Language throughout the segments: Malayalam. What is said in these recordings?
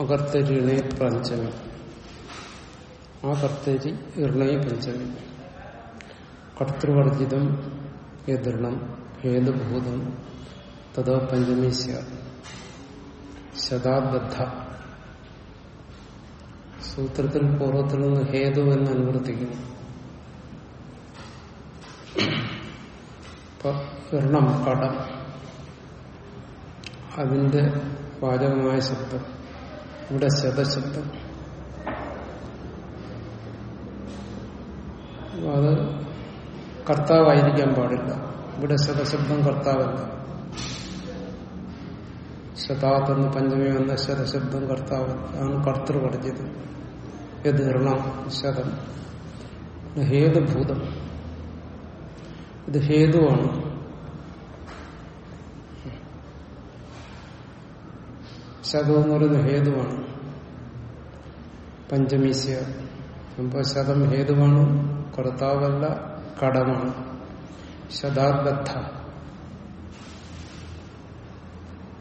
അകർത്തരിണേ പഞ്ചമി. ആ കർത്തരി ഇർണയ പഞ്ചമി. കർത്തൃവർജിതം എതിർണം ഹേതുഭൂതം തഥാ പഞ്ചമി ശതാബദ്ധ. സൂത്രത്തിൽ പൂർവത്തിൽ നിന്ന് ഹേതു എന്ന് അനുവർത്തിക്കുന്നു. ഇർണം കടം. അതിന്റെ വാചകമായ ശബ്ദം. ഇവിടെ ശതശബ്ദം അത് കർത്താവായിരിക്കാൻ പാടില്ല. ഇവിടെ ശതശബ്ദം കർത്താവല്ല. ശതാത്തെന്ന് പഞ്ചമി വന്ന ശതശബ്ദം കർത്താവല്ല ആണ് കർത്തൃപഠിച്ചത് യത് എതിർണം ശതം. ഹേതുഭൂതം. ഇത് ഹേതുവാണ്. ശതം എന്ന് പറയുന്നത് ഹേതുവാണ്. പഞ്ചമീസ്യ അപ്പൊ ശതം ഹേതുവാണ് കർത്താവല്ല കടമാണ്. ശതാബദ്ധ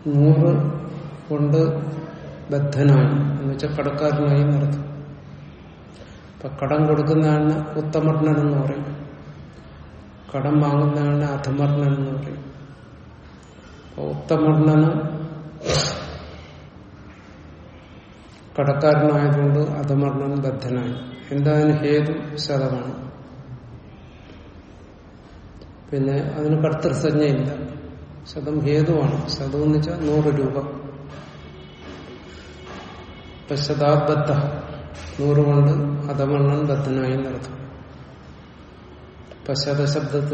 നൂറ് കൊണ്ട് ബദ്ധനായി എന്ന് വെച്ചാൽ കടക്കാരനായി നടത്തും ഇപ്പൊ കടം കൊടുക്കുന്നതാണ് ഉത്തമർണൻ എന്ന് പറയും. കടം വാങ്ങുന്നതാണ് അധമർണൻ എന്ന് പറയും. അപ്പൊ ഉത്തമർണന് കടക്കാരനായതുകൊണ്ട് അധമരണം ബദ്ധനായി. എന്തായാലും ഹേതു? ശതമാണ് പിന്നെ അതിന് കർത്തൃസഞ്ജയില്ല ശതം ഹേതുവാണ്. ശതം എന്ന് വെച്ചാൽ നൂറ് രൂപ. ഇപ്പൊ ശതാബദ്ധ നൂറ് കൊണ്ട് അധമണ്ണൻ ബദ്ധനായി നടത്തും ഇപ്പൊ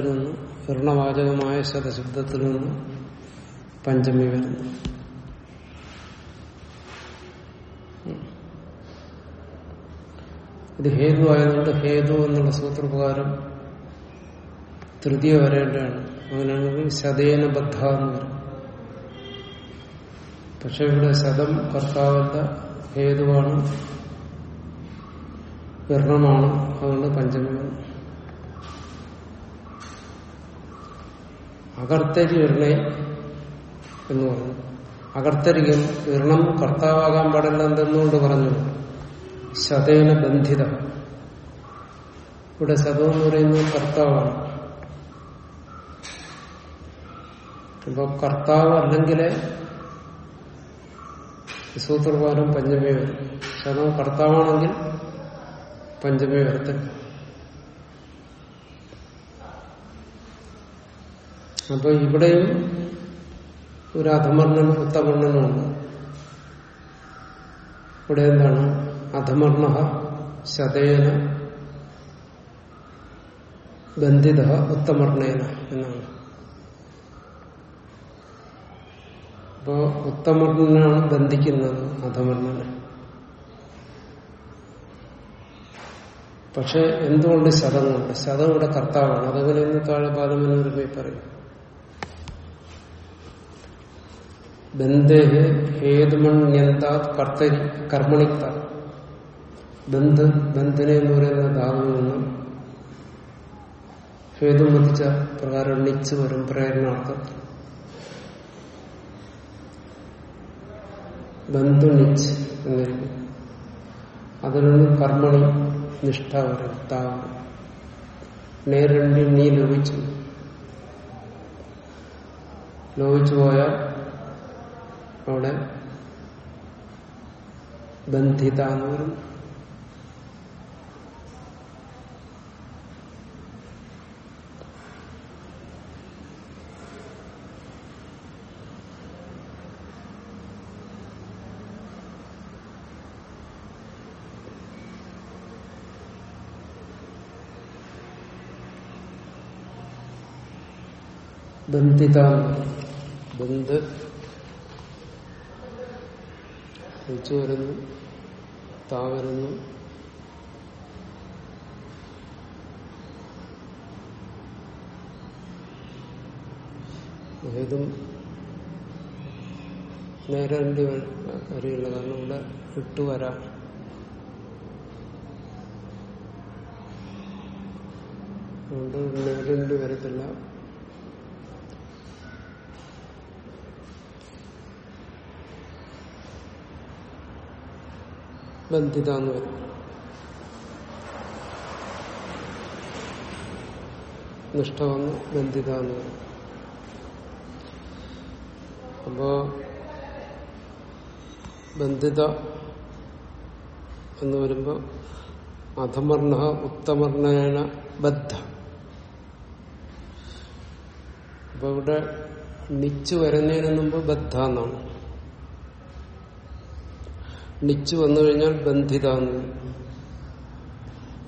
നിന്ന് ഋണവാചകമായ ശതശബ്ദത്തിൽ നിന്ന് പഞ്ചമി വരുന്നു. ഇത് ഹേതു ആയതുകൊണ്ട് ഹേതു എന്നുള്ള സൂത്രപ്രകാരം തൃതീയ വരേണ്ടതാണ്. അങ്ങനെയാണെങ്കിൽ ശതേന ബദ്ധ എന്ന് പറയും. പക്ഷെ ഇവിടെ ശതം കർത്താവല്ല ഹേതുവാണ് വിർണമാണ്. അതുകൊണ്ട് പഞ്ചമി അകർത്തരി വിർണയ എന്ന് പറഞ്ഞു. അകർത്തരികം ഇർണം കർത്താവാകാൻ പാടില്ല എന്തെന്നുകൊണ്ട് പറഞ്ഞു? ശതേന ബന്ധിത. ഇവിടെ ശതം എന്ന് പറയുന്നത് കർത്താവാണ്. ഇപ്പൊ കർത്താവ് അല്ലെങ്കിൽ സൂത്രപ്രകാരം പഞ്ചമേ വരും. ശതം കർത്താവാണെങ്കിൽ പഞ്ചമേ വരത്തില്ല അപ്പൊ ഇവിടെയും ഒരു അധമർണനും ഉത്തമർണനുമുണ്ട് ഇവിടെ എന്താണ്? അധമർണ ശതേന ബന്ധിത ഉത്തമർണേന എന്നാണ്. അപ്പോ ഉത്തമർണനാണ് ബന്ധിക്കുന്നത് അധമർണനെ. പക്ഷെ എന്തുകൊണ്ട് ശതം കൊണ്ട്? ശതം ഇവിടെ കർത്താവാണ്. അതുപോലെ ഇന്ന് താഴെ പാദമനോരമയിൽ പറയും. ബന്ധേ ഹേതുമണ്യന്താ കർത്തരി കർമ്മണിക്ത ബന്ധ് ബന്ധന എന്ന് പറയുന്ന ധാതുവിൽ നിന്ന് ഭേദം വധിച്ച പ്രകാരം നിച്ച് വരും പ്രേരണാർത്ഥം. ബന്ധു നിച്ച് എന്നിരിക്കും. അതിൽ നിന്ന് കർമ്മണി നിഷ്ഠ വരും താവ് നേരണ്ടി നീ ലോപിച്ചു. ലോപിച്ചു പോയാൽ അവിടെ ബന്ധിത എന്ന് ബന്ധിത ബന്ധ് ഒഴിച്ചു വരുന്നു. താ വരുന്നു. ഏതും നേരെ രണ്ട് വരെയുള്ള കാരണം ഇവിടെ ഇട്ടു വരാം. അതുകൊണ്ട് നേരെ രണ്ട് വരത്തില്ല ബന്ധിത എന്ന് വരും. നിഷ്ഠ വന്ന് ബന്ധിത എന്ന് വരും. അപ്പോ ബന്ധിത എന്ന് വരുമ്പോ അധമർണ ഉത്തമർണേന ബദ്ധ. അപ്പൊ ഇവിടെ നിച്ച് വരുന്നതിന് മുമ്പ് ബദ്ധ എന്നാണ്. നിച്ച് വന്നു കഴിഞ്ഞാൽ ബന്ധിത എന്ന്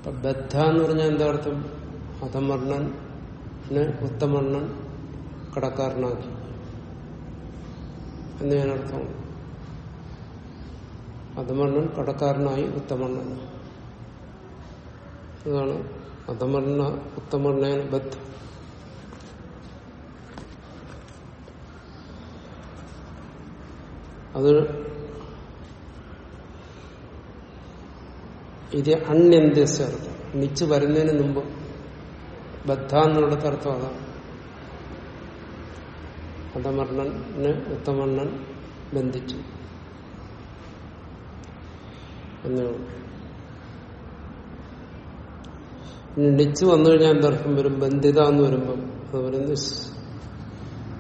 ബദ്ധ എന്ന് പറഞ്ഞാൽ എന്താ അർത്ഥം അധമർണനെ ഉത്തമർണൻ കടക്കാരനാക്കി. എന്ന് ഞാൻ അർത്ഥം. അധമർണൻ കടക്കാരനായി ഉത്തമർണൻ. അതാണ് അധമർണ ഉത്തമർണേന ബദ്ധ. അത് ഇത് അണ്യന്ത്യസ്യ അർത്ഥം നിച്ച് വരുന്നതിന് മുമ്പ് ബദ്ധ എന്നുള്ളത് അർത്ഥം അതാണ്. അധമർണന് ഉത്തമർണൻ ബന്ധിച്ചു. നിച്ച് വന്നു കഴിഞ്ഞാൽ എന്തർത്ഥം വരും? ബന്ധിത എന്ന് വരുമ്പം. അത് പറയുന്നത്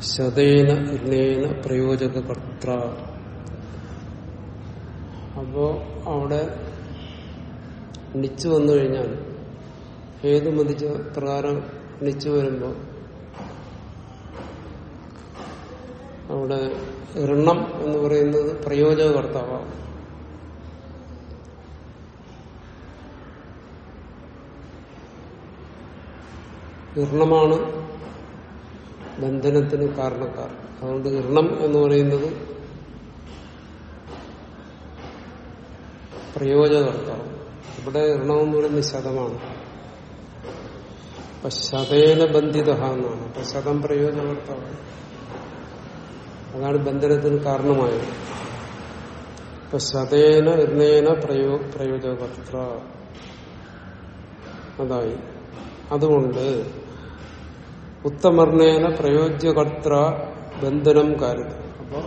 ശതേന ഇർണേന പ്രയോജക കർത്ര അപ്പോ അവിടെ നിച്ച് വന്നു കഴിഞ്ഞാൽ ഏത് മതിച്ച പ്രകാരം നിച്ചു വരുമ്പോൾ അവിടെ ഋണം എന്ന് പറയുന്നത് പ്രയോജക കർത്താവാകും ഇർണമാണ് ബന്ധനത്തിന് കാരണക്കാർ അതുകൊണ്ട് ഇർണം എന്ന് പറയുന്നത് പ്രയോജകർത്താവ് ഇവിടെ ഋണവും പറയുന്നത് ശതമാണ് അപ്പൊ ശതേന ബന്ധിത എന്നാണ്. അപ്പൊ ശതം പ്രയോജകർത്താവ് അതാണ് ബന്ധനത്തിന് കാരണമായത്. ഇപ്പൊ ശതേന ഋണേന പ്രയോ പ്രയോജകർത്ര അതായി. അതുകൊണ്ട് ഉത്തമർണേന പ്രയോജ്യകർത്ര ബന്ധനം കാര്യം അപ്പോ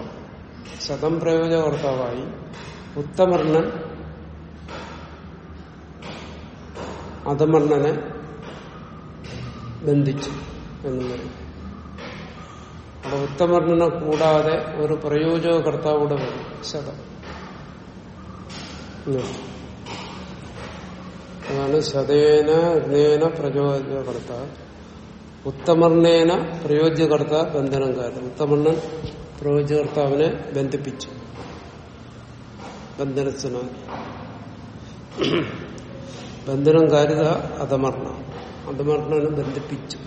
ശതം പ്രയോജകർത്താവായി ഉത്തമർണൻ അധമർണനെ ബന്ധിച്ചു എന്ന് പറയും അപ്പൊ ഉത്തമർണനെ കൂടാതെ ഒരു പ്രയോജകർത്താവ് കൂടെ വരും. ശതം. അതാണ് ശതേന അഗ്നേന പ്രയോജകർത്ത ഉത്തമർണേന പ്രയോജ്യകർത്ത ബന്ധനം കാരണം. ഉത്തമർണൻ പ്രയോജ്യകർത്താവിനെ ബന്ധിപ്പിച്ചു. ബന്ധനസ്ഥനാക്കി ബന്ധനം കാരുത അധമർണ അധമർണനെ ബന്ധിപ്പിച്ചു.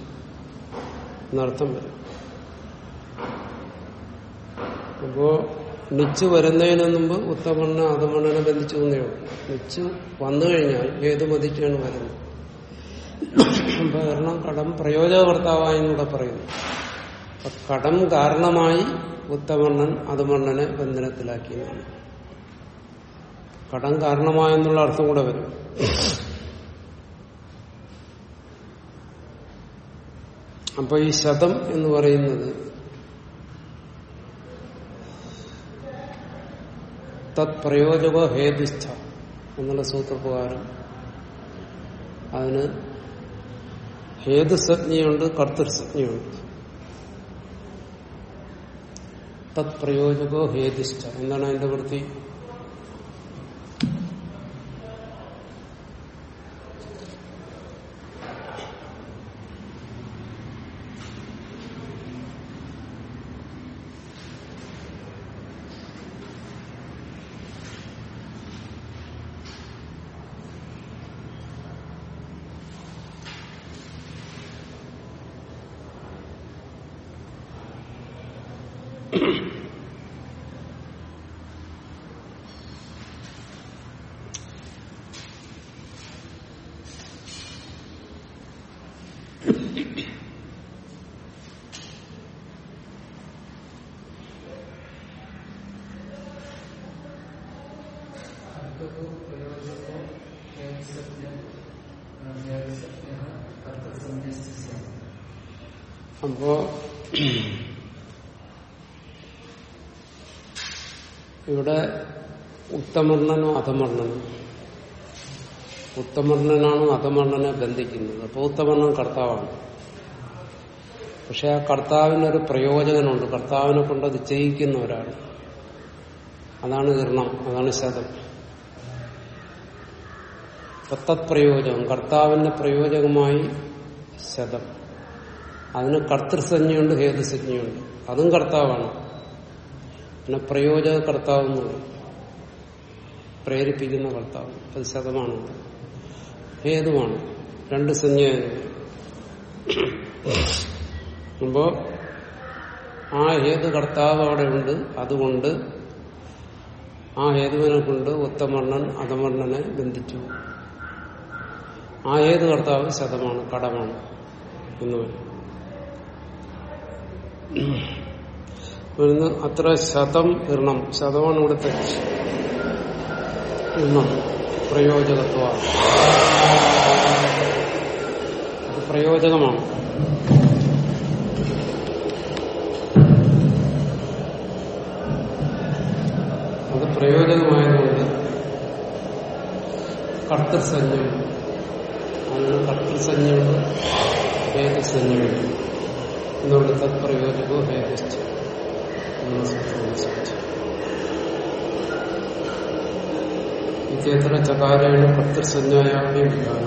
എന്നർത്ഥം വരും. അപ്പോ നിച്ച് വരുന്നതിന് മുമ്പ് ഉത്തമണ്ണ അധമണ്ണനെ ബന്ധിച്ചു എന്നേ നിച്ചു വന്നു കഴിഞ്ഞാൽ ഏത് മതിച്ചാണ് വരുന്നത് കാരണം കടം പ്രയോജനകർത്താവായെന്നൂടെ പറയുന്നു. കടം കാരണമായി ഉത്തമണ്ണൻ അധമണ്ണനെ ബന്ധനത്തിലാക്കിയതാണ് കടം കാരണമായെന്നുള്ള അർത്ഥം കൂടെ വരും. അപ്പൊ ഈ ശതം എന്ന് പറയുന്നത് തത് പ്രയോജക ഹേതുസ്ഥ എന്നുള്ള സൂത്രപ്രകാരം അതിന് ഹേതുസജ്ഞയുണ്ട് കർത്തൃസജ്ഞയുണ്ട്. തത് പ്രയോജകോ എന്താണ് അതിന്റെ വൃത്തി? അപ്പോ ഇവിടെ ഉത്തമർണനും അധമർണനും. ഉത്തമർണനാണ് അധമർണനെ ബന്ധിക്കുന്നത്? അപ്പോൾ ഉത്തമർണൻ കർത്താവാണ്. പക്ഷെ ആ കർത്താവിനൊരു പ്രയോജനമുണ്ട്. കർത്താവിനെ കൊണ്ട് അത് ചെയ്യിക്കുന്ന ഒരാൾ അതാണ് ഇർണം അതാണ് ശതം. പ്രയോജനം കർത്താവിന്റെ പ്രയോജകമായി ശതം. അതിന് കർത്തൃസഞ്ജയുണ്ട് ഹേതുസഞ്ജയുണ്ട് അതും കർത്താവാണ്. പിന്നെ പ്രയോജക കർത്താവ് പ്രേരിപ്പിക്കുന്ന കർത്താവ്. അത് ശതമാണ്. ഹേതുവാണ്. രണ്ട് സഞ്ജയായിരുന്നു അപ്പോ ആ ഹേതു കർത്താവ് അവിടെ ഉണ്ട്. അതുകൊണ്ട് ആ ഹേതുവിനെ കൊണ്ട് ഉത്തമർണൻ അധമർണനെ ബന്ധിച്ചു. ആ ഏത് കർത്താവ് ശതമാണ് കടമാണ് എന്ന് പറയും. ഇവിടുന്ന് അത്ര ശതം ഇർണം ശതമാണ് ഇവിടുത്തെ ഇർണം പ്രയോജകത്വമാണ്. അത് പ്രയോജകമാണ് അത് പ്രയോജനമായതുകൊണ്ട് കർത്തസഞ്ജം അതിന് കർത്തൃസഞ്ജമുണ്ട് ഹേതുസഞ്ജമുണ്ട് എന്നുള്ള തത്പ്രയോജകോ ഹേതുശ്ച ഇതേതര ചകാരേണ കർത്തൃസഞ്ജായാമി വിധാന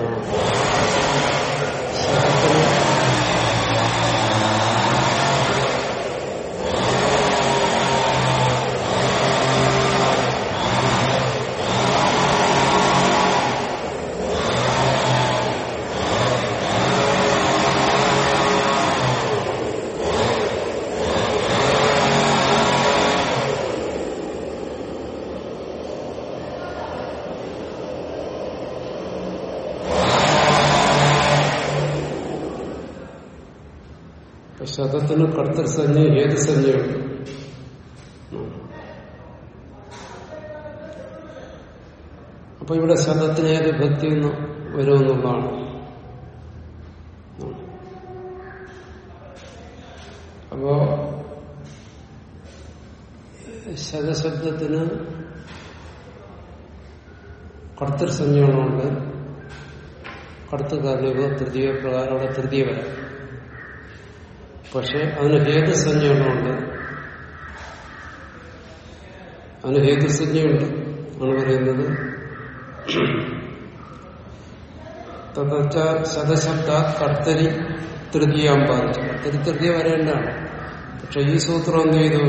ശതത്തിന് കർത്തൃസഞ്ജ ഏത് സഞ്ജയുണ്ട് അപ്പൊ ഇവിടെ ശബ്ദത്തിന് ഏത് ഭക്തി എന്ന് വരുമെന്നുള്ളതാണ് അപ്പോ ശതശബ്ദത്തിന് കർത്തൃസഞ്ജകളുണ്ട് കർത്തൃകാരണ തൃതീയ പ്രകാരമുള്ള തൃതീയ വരാം. പക്ഷെ അതിന് ഹേതുസഞ്ജയുള്ളതുകൊണ്ട് അതിന് ഹേതുസഞ്ജയുണ്ട് ആണ് പറയുന്നത് തഥച്ച ശതശബ്ദ കർത്തരി തൃതീയാം ബാധിച്ചു കർത്തരി തൃതീയ വരേണ്ടതാണ്. പക്ഷെ ഈ സൂത്രം എന്ത് ചെയ്തു?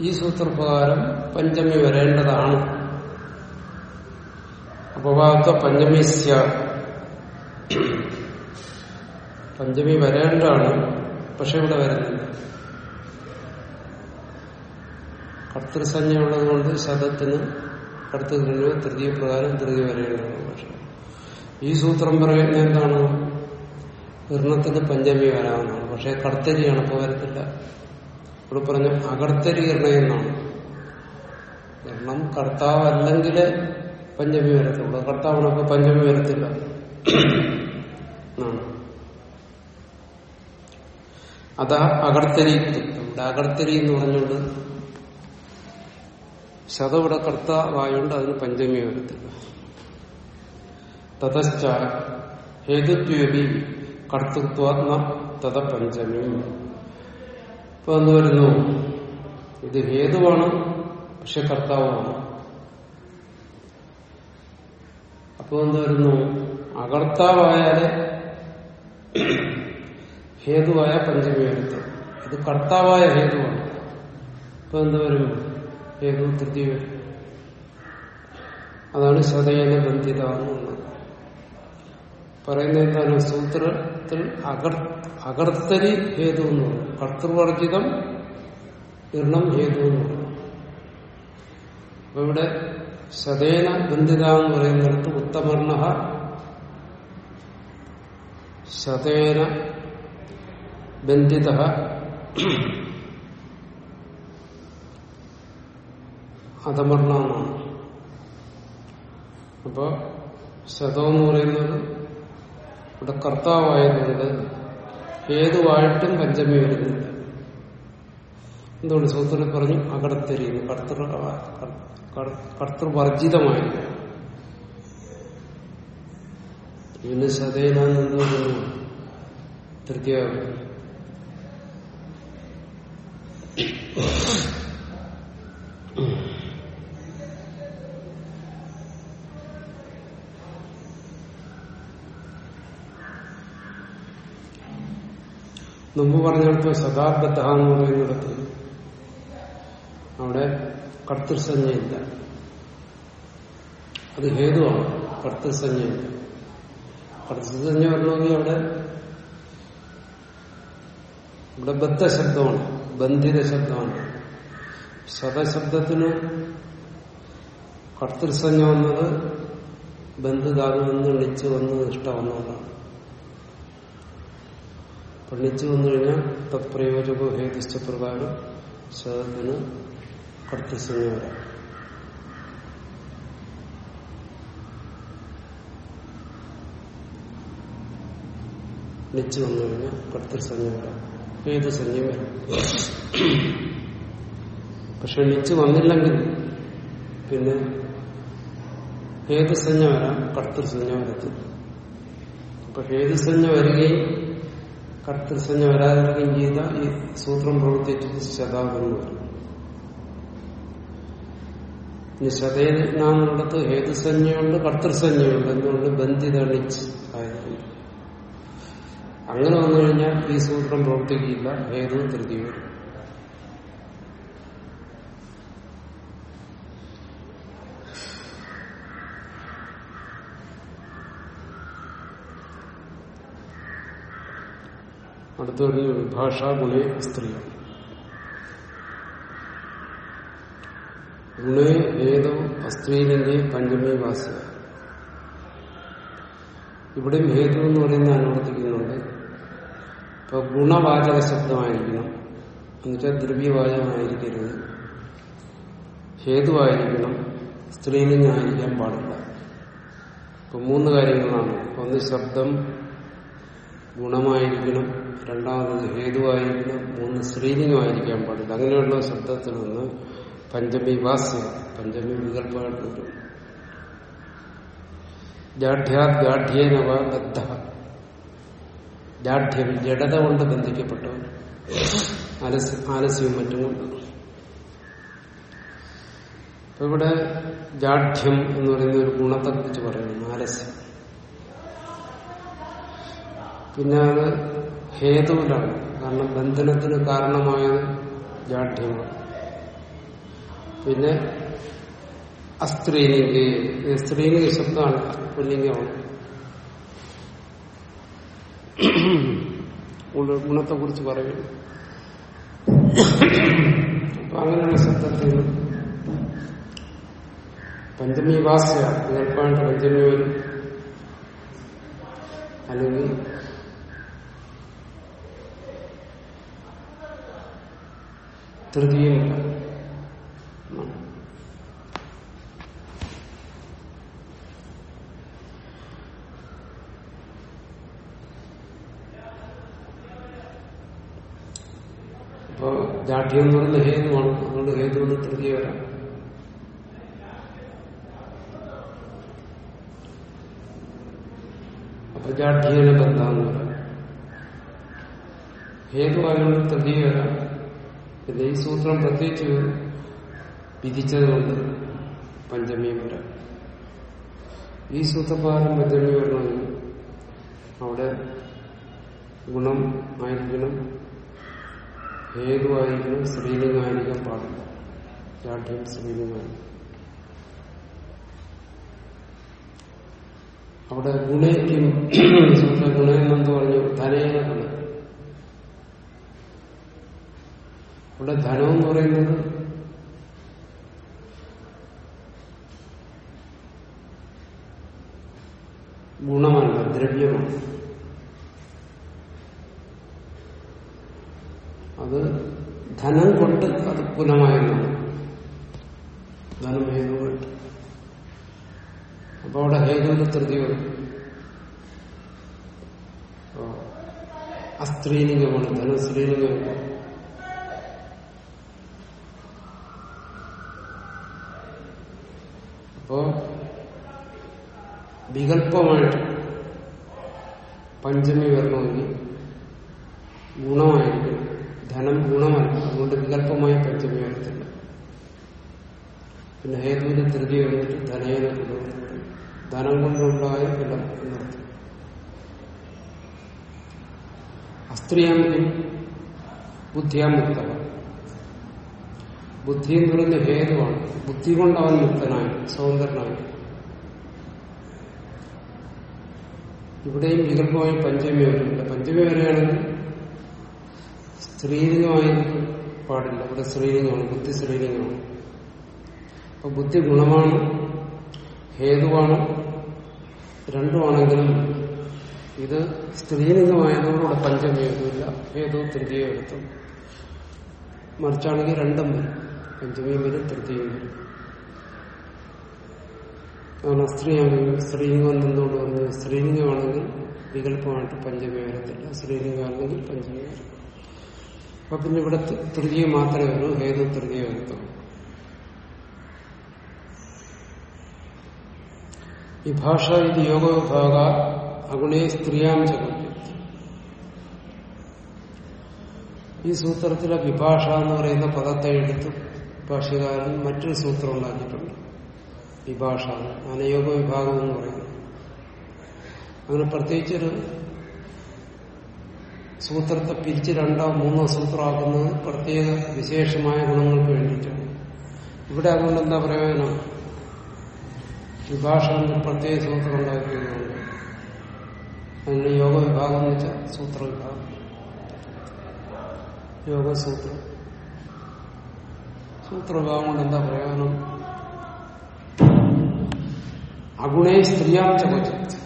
ഈ സൂത്രപ്രകാരം പഞ്ചമി വരേണ്ടതാണ്. അപവാദ പഞ്ചമി പഞ്ചമി വരേണ്ടതാണ് പക്ഷെ ഇവിടെ വരുന്നില്ല. കർത്തൃസഞ്ജയുള്ളത് കൊണ്ട് ശതത്തിന് കർത്തൃ തൃതീയ പ്രകാരം തൃതീയ വരേണ്ടതാണ് പക്ഷെ. ഈ സൂത്രം പറയുന്ന എന്താണ്? ഇർണത്തിന് പഞ്ചമി വരാമെന്നാണ്. പക്ഷെ കർത്തരിയാണ് ഇപ്പോൾ വരത്തില്ല. ഇവിടെ പറഞ്ഞ അകർത്തരി ഇർണയെന്നാണ് ഇർണം കർത്താവ് അല്ലെങ്കിൽ പഞ്ചമി വരത്തുള്ളൂ കർത്താവിനൊക്കെ പഞ്ചമി വരത്തില്ല അതാ അകർത്തരി ഇവിടെ അകർത്തരി എന്ന് പറഞ്ഞുകൊണ്ട് ശതവിടെ കർത്താവായോണ്ട് അതിന് പഞ്ചമി വരത്തില്ല തതശ്ച ഹേതുത്വപി കർത്തൃത്വാത്മ തത പഞ്ചമി. ഇപ്പൊ എന്ത് വരുന്നു? ഇത് ഹേതുവാണ് പക്ഷെ കർത്താവുമാണ്. അപ്പൊ എന്ത് വരുന്നു അകർത്താവായാൽ ഹേതുവായ പഞ്ചമി വരുത്തും ഇത് കർത്താവായ ഹേതുവാണ്. ഇപ്പൊ എന്ത് ഹേതു തൃതീയ അതാണ് ശതയന ബന്ധിത പറയുന്ന എന്താണ്? സൂത്രത്തിൽ അകർ അകർത്തരി ഹേതു എന്ന് പറയും. കർത്തൃവർജിതം ഇർണം ഹേതു എന്ന് പറയും. അപ്പൊ ഇവിടെ ശതേന ബന്ധിത എന്ന് പറയുന്നിടത്ത് ഉത്തമർണ ശതേന ബന്ധിത അധമർണമാണ് അപ്പൊ ശതം എന്ന് പറയുന്നത് ഇവിടെ കർത്താവായതുകൊണ്ട് ഏതുവായിട്ടും പഞ്ചമി വരുന്നില്ല. എന്തുകൊണ്ട്? സൂത്രനെ പറഞ്ഞു അകടത്തെരിയുന്നു കർത്തൃ കർത്തൃവർജിതമായിരിക്കും ഇതിന് ശതേനാന്ന് എന്ത് തൃതീയ മുമ്പ് പറഞ്ഞിടത്ത് സദാബദ്ധ എന്ന് പറയുന്നിടത്ത് അവിടെ കർത്തൃസഞ്ജയില്ല അത് ഹേതുവാണ്. കർത്തൃസഞ്ജയില്ല കർത്തൃസഞ്ജ വരണമെങ്കിൽ അവിടെ ഇവിടെ ബദ്ധശബ്ദമാണ്. ബന്ധിത ശബ്ദമാണ് ശതശബ്ദത്തിന് കർത്തൃസഞ്ജ വന്നത് ബന്ധുതാകു വന്ന് എണിച്ച് വന്ന് ഇഷ്ട പണിച്ചു വന്നു കഴിഞ്ഞാൽ തത്പ്രയോജകോ ഹേതുസ്ഥ പ്രകാരം ശതത്തിന് വരാം നിച്ച് വന്നു കഴിഞ്ഞാൽ കർത്തൃസഞ്ജ ഏത് സഞ്ജയും വരാം പക്ഷെ നിച്ച് വന്നില്ലെങ്കിൽ പിന്നെ ഏത് സഞ്ജ വരാം കർത്തൃസഞ്ജ വരത്തില്ല അപ്പൊ ഏത് സഞ്ജ വരികയും കർത്തൃസഞ്ജ വരാതിരിക്കുകയും ചെയ്ത ഈ സൂത്രം പ്രവർത്തിച്ചത് ശതാബ്ദം വരും. ഇനി ശതേനാന്നുള്ളത് ഹേതുസഞ്ജയുണ്ട് കർത്തൃസഞ്ജയുണ്ട് എന്തുകൊണ്ട് ബന്ധിതണിച്ച് ണിച്ച് ആയതുകൊണ്ട് അങ്ങനെ വന്നു കഴിഞ്ഞാൽ ഈ സൂത്രം പ്രവർത്തിക്കില്ല ഹേതു തൃതി വരും അടുത്തൊരു ഭാഷാ ഗുണേ സ്ത്രീയാണ് ഗുണേ ഏതോ അസ്ത്രീലിന്റെ പഞ്ചമി വാസ്യ ഇവിടെ ഹേതു എന്ന് പറയുന്ന അനുവർത്തിക്കുന്നുണ്ട്. ഇപ്പൊ ഗുണവാചക ശബ്ദമായിരിക്കണം. എന്നുവെച്ചാൽ ദ്രവ്യവാചകമായിരിക്കരുത്. ഹേതുവായിരിക്കണം. സ്ത്രീലിംഗമായിരിക്കാൻ പാടില്ല. ഇപ്പൊ മൂന്ന് കാര്യങ്ങളാണ്. ഒന്ന് ശബ്ദം ഗുണമായിരിക്കണം. രണ്ടാമത് ഹേതുവായിരിക്കണം. മൂന്ന് സ്ത്രീലിംഗമായിരിക്കാൻ പാടില്ല. അങ്ങനെയുള്ള ശബ്ദത്തിൽ നിന്ന് പഞ്ചമി വാസ്യ പഞ്ചമി വികല്പമായിട്ട് വരും ജാഠ്യാത് ജാഠ്യേനവ ബദ്ധ. ജാഠ്യം ജഡത കൊണ്ട് ബന്ധിക്കപ്പെട്ടവൻ. ആലസ്യവും മറ്റും കൊണ്ട്. അപ്പൊ ഇവിടെ ജാഠ്യം എന്ന് പറയുന്ന ഒരു ഗുണത്തെ കുറിച്ച് പറയുന്നു ആലസ്യം. പിന്നെ അത് ഹേതുവിലാണ്. കാരണം ബന്ധനത്തിന് കാരണമായത് ജാഠ്യമാണ്. പിന്നെ അസ്ത്രീലിംഗ് സ്ത്രീലിംഗ ശബ്ദമാണ് പുല്ലിംഗമാണ്. ഗുണത്തെ കുറിച്ച് പറയുന്നു. അപ്പൊ അങ്ങനെയുള്ള ശബ്ദത്തിൽ നിന്ന് പഞ്ചമി വാസ്യ നേർപ്പാണ്ട് പഞ്ചമി വരും അല്ലെങ്കിൽ തൃതീയമില്ല അപ്പോ ജാഠ്യം എന്ന് പറയുന്ന ഹേതുവാണ്. അതുകൊണ്ട് ഹേതു എന്ന് തൃതീയ വരാം. അപ്പൊ ജാഠ്യേന ബന്ധാന്ന് പറയാം. ഹേതുവായതുകൊണ്ട് തൃതീയ വരാം. പിന്നെ ഈ സൂത്രം പ്രത്യേകിച്ച് വിധിച്ചത് കൊണ്ട് പഞ്ചമി വരാം. ഈ സൂത്രപ്രകാരം പഞ്ചമി വരണമെങ്കിൽ അവിടെ ഗുണം ആയിരിക്കണം. ഹേതുവായിരിക്കണം സ്ത്രീലിംഗമായിരിക്കാൻ പാടില്ല ജാഠ്യം സ്ത്രീലിംഗമായിരിക്കും അവിടെ ഗുണയ്ക്കും സൂത്ര ഗുണയെന്നെന്ത് പറഞ്ഞു? ധനേന ഗുണ ഇവിടെ ധനം എന്ന് പറയുന്നത് ഗുണമല്ല ദ്രവ്യമാണ്. ധനം കൊണ്ട് അത് കുലമായെന്നാണ് ധനം ഹേതു കൊണ്ട്. അപ്പൊ അവിടെ ഹേതുവിന്റെ തൃതി വരും അസ്ത്രീലിംഗമാണ് ധനം സ്ത്രീലിംഗമില്ല അപ്പോ വികല്പമായിട്ട് പഞ്ചമി വരണമെങ്കിൽ ഗുണമായി ഹേതുവിന് തൃതീയ വന്നിട്ട് ധനേന ധനം. കൊണ്ടുണ്ടായ ഫലം എന്നർത്ഥം അസ്ത്രീയാമ്പിൽ ബുദ്ധിയാമുക്ത ബുദ്ധി എന്ന് പറയുന്ന ഹേതുവാണ്. ബുദ്ധി കൊണ്ട് അവൻ മുക്തനായി സ്വതന്ത്രനായി ഇവിടെയും വികല്പമായി പഞ്ചമി വരില്ല പഞ്ചമി വരെയാണെങ്കിൽ സ്ത്രീലിംഗമായിരിക്കും പാടില്ല. ഇവിടെ സ്ത്രീലിംഗമാണ് ബുദ്ധി സ്ത്രീലിംഗമാണ്. അപ്പൊ ബുദ്ധി ഗുണമാണ് ഹേതുവാണ് രണ്ടുമാണെങ്കിലും ഇത് സ്ത്രീലിംഗമായതോടുകൂടെ പഞ്ചമി ഹേതുവില്ല ഹേതു തൃതീയ എടുത്തു മറിച്ചാണെങ്കിൽ രണ്ടും വരും. പഞ്ചമിയും വരും തൃതീയം വരും. കാരണം സ്ത്രീ സ്ത്രീലിംഗം നിന്നുകൊണ്ട് വന്നത് സ്ത്രീലിംഗമാണെങ്കിൽ വികല്പമായിട്ട് പഞ്ചമി വരത്തില്ല. സ്ത്രീലിംഗമാണെങ്കിൽ പഞ്ചമി വരും. അപ്പൊ പിന്നെ ഇവിടെ തൃതീയ മാത്രമേ വരൂ. ഹേതു തൃതീയ വരത്തുള്ളൂ വിഭാഷ ഇത് യോഗവിഭാഗ അഗുണേ സ്ത്രീയാം ചകുല്യം ഈ സൂത്രത്തിലെ വിഭാഷ എന്ന് പറയുന്ന പദത്തെ എടുത്ത് ഭാഷകാരൻ മറ്റൊരു സൂത്രം ഉണ്ടാക്കിയിട്ടുണ്ട്. വിഭാഷ അനയോഗ വിഭാഗം എന്ന് പറയുന്നത്. അങ്ങനെ പ്രത്യേകിച്ചൊരു സൂത്രത്തെ പിരിച്ച് രണ്ടോ മൂന്നോ സൂത്രമാക്കുന്നത് പ്രത്യേക വിശേഷമായ ഗുണങ്ങൾക്ക് വേണ്ടിയിട്ടാണ്. ഇവിടെ അതുകൊണ്ട് എന്താ പ്രയോജനം? വിഭാഷ പ്രത്യേക സൂത്രം ഉണ്ടാക്കിയതുകൊണ്ട് അതിന് യോഗ വിഭാഗം എന്ന് വെച്ചാൽ സൂത്ര വിഭാഗം യോഗസൂത്രം. സൂത്രവിഭാഗം കൊണ്ട് എന്താ പ്രയോജനം? അഗുണേ സ്ത്രീയാം ചമചിത്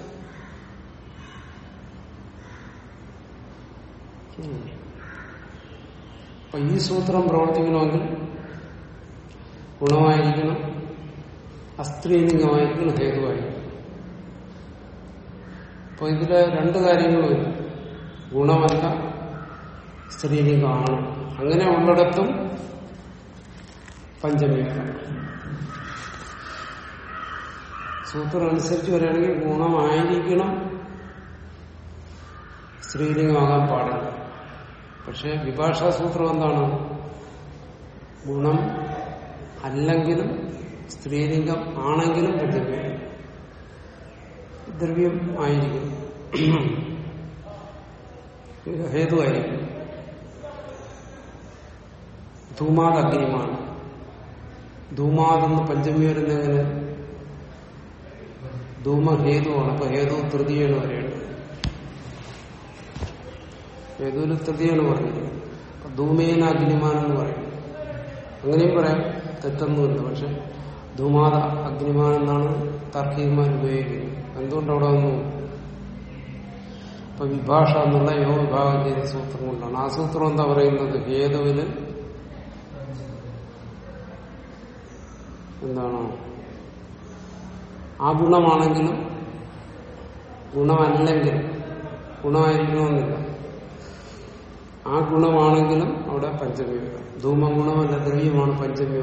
അപ്പൊ ഈ സൂത്രം പ്രവർത്തിക്കണമെങ്കിൽ ഗുണമായിരിക്കണം. അസ്ത്രീലിംഗമായിരിക്കണം ഹേതുവായിരിക്കണം അപ്പൊ ഇതിൽ രണ്ട് കാര്യങ്ങളും ഗുണമല്ല സ്ത്രീലിംഗമാണ്. അങ്ങനെ ഉള്ളിടത്തും പഞ്ചമി സൂത്രം അനുസരിച്ച് വരികയാണെങ്കിൽ ഗുണമായിരിക്കണം സ്ത്രീലിംഗമാകാൻ പാടില്ല. പക്ഷെ വിഭാഷാ സൂത്രം എന്താണ്? ഗുണം അല്ലെങ്കിലും സ്ത്രീലിംഗം ആണെങ്കിലും പഞ്ചമി ദ്രവ്യം ആയിരിക്കും ഹേതുവായിരിക്കും ധൂമാത് അഗ്നിമാണ് ധൂമാതെന്ന് പഞ്ചമി വരുന്നെങ്ങനെ ധൂമ ഹേതുവാണ് അപ്പൊ ഹേതു തൃതിയാണ് പറയേണ്ടത്. ഹേതുവിന് തൃതിയാണ് പറഞ്ഞത്. ധൂമേന അഗ്നിമാൻ എന്ന് പറയും. അങ്ങനെയും പറയാം. തെറ്റൊന്നുമില്ല. പക്ഷെ ധൂമാത അഗ്നിമാൻ എന്നാണ് താർക്കികന്മാർ ഉപയോഗിക്കുന്നത്. എന്തുകൊണ്ട് അവിടെ വന്നു? ഇപ്പൊ വിഭാഷ എന്നുള്ള യോ വിഭാഗം ചെയ്ത സൂത്രം കൊണ്ടാണ്. ആ സൂത്രം എന്താ പറയുന്നത്? ഹേതുവിന് എന്താണ്? ആ ഗുണമാണെങ്കിലും ഗുണമല്ലെങ്കിലും ഗുണമായിരിക്കണമെന്നില്ല. ആ ഗുണമാണെങ്കിലും അവിടെ പഞ്ചമി വരാം. ധൂമ ഗുണമല്ല ദ്രവ്യമാണ് പഞ്ചമി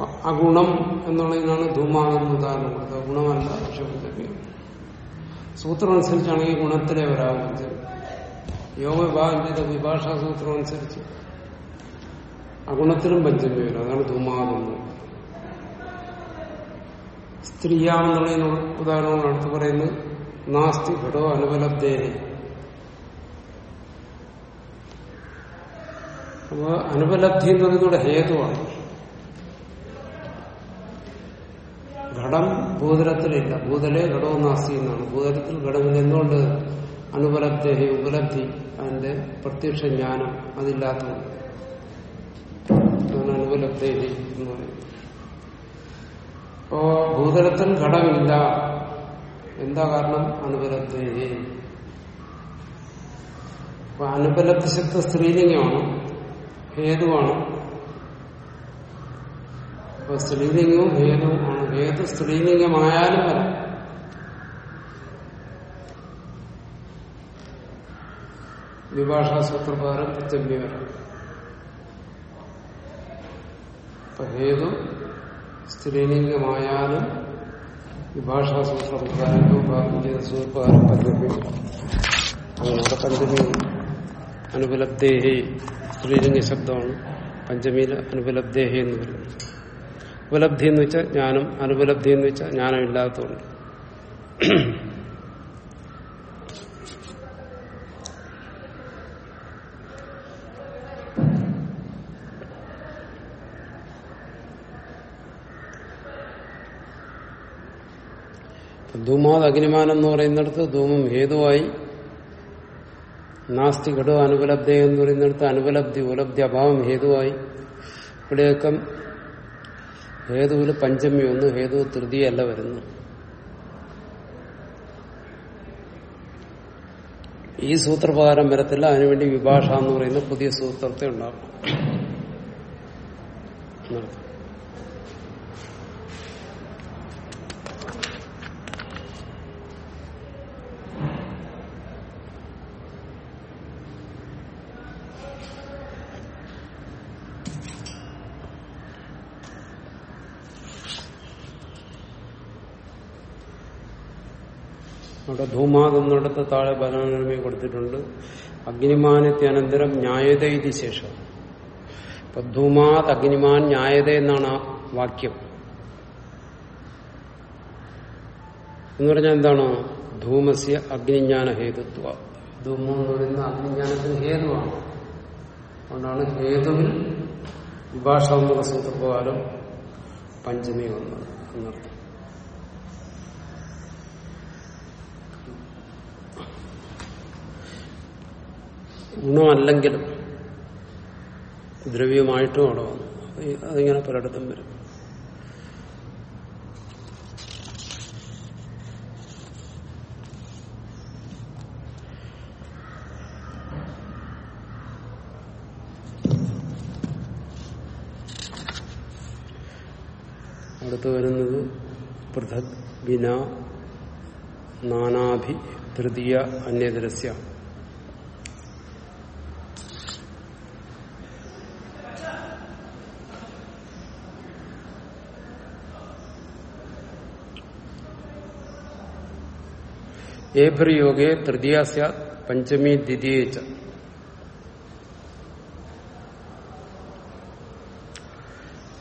അഗുണം എന്നുള്ളതിനാണ് ധൂമാണെന്ന് ഉദാഹരണം കൊടുത്തത്. ഗുണമല്ല പക്ഷെ സൂത്രം അനുസരിച്ചാണെങ്കിൽ ഈ ഗുണത്തിലെ ഒരാവുന്നത് യോഗ വിഭാഗം വിഭാഷാ സൂത്രം അനുസരിച്ച്. അഗുണത്തിലും പഞ്ചമി വരും. അതാണ് ധൂമാകുന്നത് സ്ത്രീയാമെന്നുള്ളതിനുള്ള ഉദാഹരണമാണ് അടുത്ത് പറയുന്നത്. നാസ്തി ഘടോ അനുപലബ്ധേനെ അപ്പൊ അനുപലബ്ധി എന്ന് പറയുന്നത് ഹേതുവാണ്. ഘടം ഭൂതലത്തിലില്ല. ഭൂതലെ ഘടവും നാസ്തി എന്നാണ്. ഭൂതലത്തിൽ ഘടമില്ല. എന്തുകൊണ്ട്? അനുപലബ്ധി ഉപലബ്ധി. അതിന്റെ പ്രത്യക്ഷ ജ്ഞാനം അതാണ് അനുപലബ്ധി എന്ന് പറയുന്നത്. അപ്പോ ഭൂതലത്തിൽ ഘടമില്ല. എന്താ കാരണം? അനുപലബ്ധി അപ്പൊ അനുപലബ്ധ ശക്ത സ്ത്രീലിംഗമാണ്. ഹേതുവാണ്. അപ്പൊ സ്ത്രീലിംഗവും ഹേതുവും ആണ്. ഹേതു സ്ത്രീലിംഗമായാലും വരാം വിഭാഷാസൂത്രപ്രകാരം പച്ചമ്യ വരാം ഹേതു സ്ത്രീലിംഗമായാലും വിഭാഷാസൂത്രപ്രകാരം സൂത്രപ്രകാരം പഞ്ചമി അങ്ങനെ പഞ്ചമി അനുപലബ്ധേഹി. സ്ത്രീലിംഗ ശബ്ദമാണ് പഞ്ചമിയിൽ അനുപലബ്ധേഹി എന്ന് പറയുന്നത്. ഉപലബ്ധി എന്ന് വെച്ചാൽ ജ്ഞാനം അനുപലബ്ധി എന്ന് വെച്ചാൽ ജ്ഞാനം ഇല്ലാത്തതുകൊണ്ട്. ധൂമാത് അഗ്നിമാനം എന്ന് പറയുന്നിടത്ത് ധൂമം ഹേതുവായി നാസ്തി ഘടോ അനുപലബ്ധി എന്ന് പറയുന്നിടത്ത് അനുപലബ്ധി ഉപലബ്ധി അഭാവം ഹേതുവായി. ഇവിടെയൊക്കെ ഹേതുവിൽ പഞ്ചമി ഒന്ന് ഹേതു തൃതിയല്ല വരുന്നു. ഈ സൂത്രപ്രകാരം വരത്തില്ല. അതിനുവേണ്ടി വിഭാഷ എന്ന് പറയുന്ന പുതിയ സൂത്രത്തെ ഉണ്ടാകും ധൂമാത് എന്നിടത്ത് താഴെ ബലനമേ കൊടുത്തിട്ടുണ്ട് അഗ്നിമാനത്യനന്തരം ന്യായത ഇത് ശേഷം. ഇപ്പൊ ധൂമാത് അഗ്നിമാൻ ന്യായത എന്നാണ് ആ വാക്യം. എന്ന് പറഞ്ഞാൽ എന്താണ്? ധൂമസ്യ അഗ്നിജ്ഞാന ഹേതുത്വ. ധൂമം എന്ന് പറയുന്ന അഗ്നിജ്ഞാനത്തിന് ഹേതുവാണ്. അതുകൊണ്ടാണ് ഹേതുവിൽ വിഭാഷാത്മക സൂത്രപ്രകാരം പഞ്ചമി വന്നത് എന്നർത്ഥം. ഗുണമല്ലെങ്കിലും ദ്രവ്യമായിട്ടും അവിടെ വന്നു. അത് അതിങ്ങനെ പലയിടത്തും വരും. അടുത്ത് വരുന്നത് പൃഥക് ബിന നാനാഭി തൃതീയ അന്യതരസ്യ ഏഭ്രയോഗേ തൃതീയ സ്യാത് പഞ്ചമി ദ്വിതീയ ച.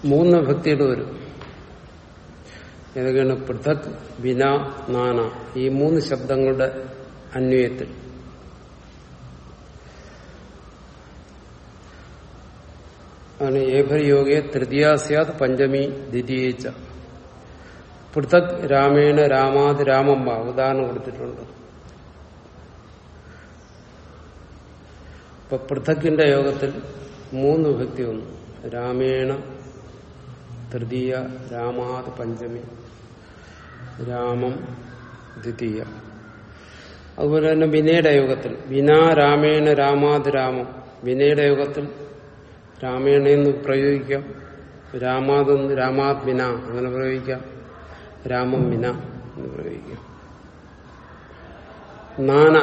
മൂന്ന് ഭക്തിയുടെ വരും ഏതൊക്കെയാണ്? പൃഥക് വിന നാന. ഈ മൂന്ന് ശബ്ദങ്ങളുടെ അന്വയത്തിൽ. ആണ് ഏഭരയോഗെ തൃതീയ സ്യാത് പഞ്ചമി ദ്വിതീയച്ച പൃഥക് രാമേണ രാമാത് രാമമ്മ ഉദാഹരണം കൊടുത്തിട്ടുണ്ട്. ഇപ്പൊ പൃഥക്കിന്റെ യോഗത്തിൽ മൂന്ന് വിഭക്തി വന്നു. രാമേണ തൃതീയ രാമാത് പഞ്ചമി രാമം ദ്വിതീയ. അതുപോലെ തന്നെ വിനയുടെ യോഗത്തിൽ വിനാ രാമേണ രാമാത് രാമം. വിനയുടെ യോഗത്തിൽ രാമേണ എന്ന് പ്രയോഗിക്കാം രാമാതെന്ന് രാമാത് വിന അങ്ങനെ പ്രയോഗിക്കാം. രാമം മിന എന്ന് പ്രയോഗിക്കുക നാന